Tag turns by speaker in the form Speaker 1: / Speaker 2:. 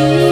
Speaker 1: you